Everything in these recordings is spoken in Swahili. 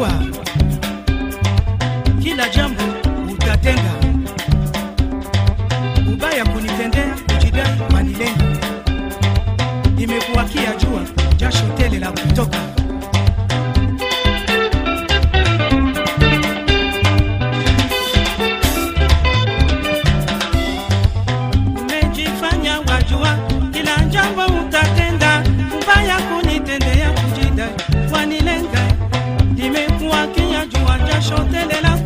utajua kila jambo utatenda, ubaya kunitendea, kujidai wanilenga, nimekuwakia jua, jasho tele la kutoka. Wanilenge nime chanter les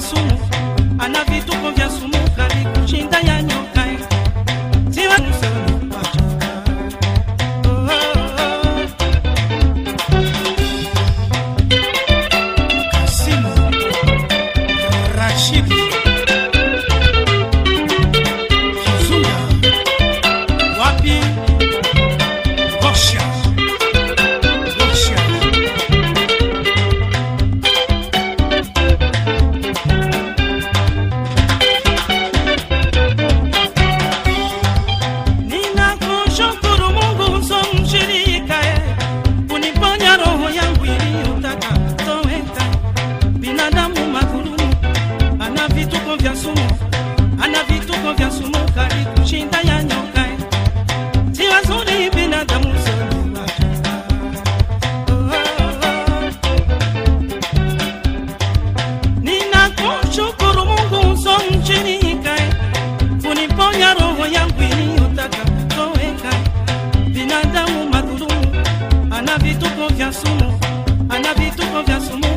So. Um mwanadamu madhulumu, ana vitu vya sumu, ana vitu vya sumu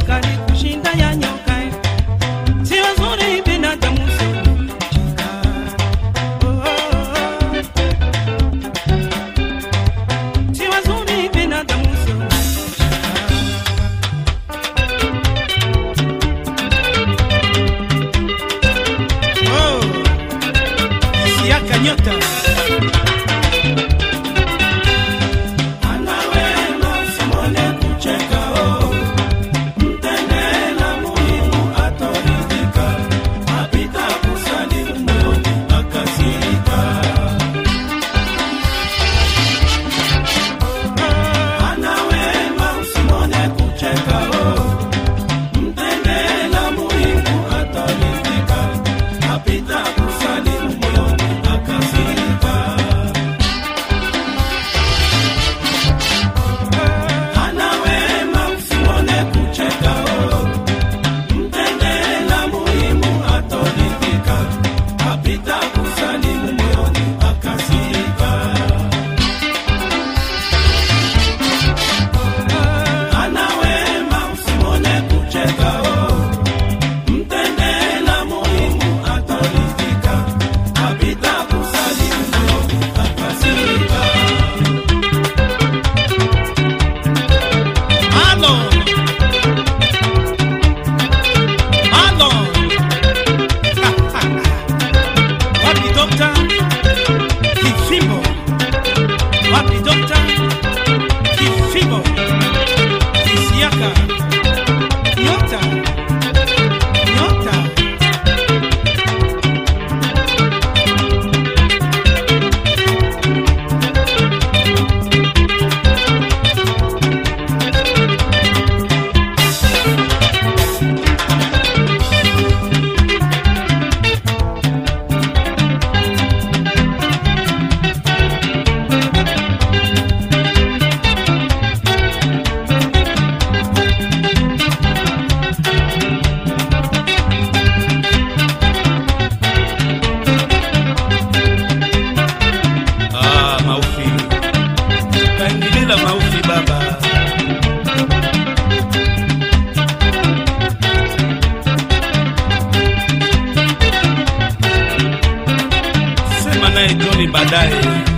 hadi baadaye.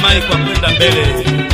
amani kwa kwenda mbele.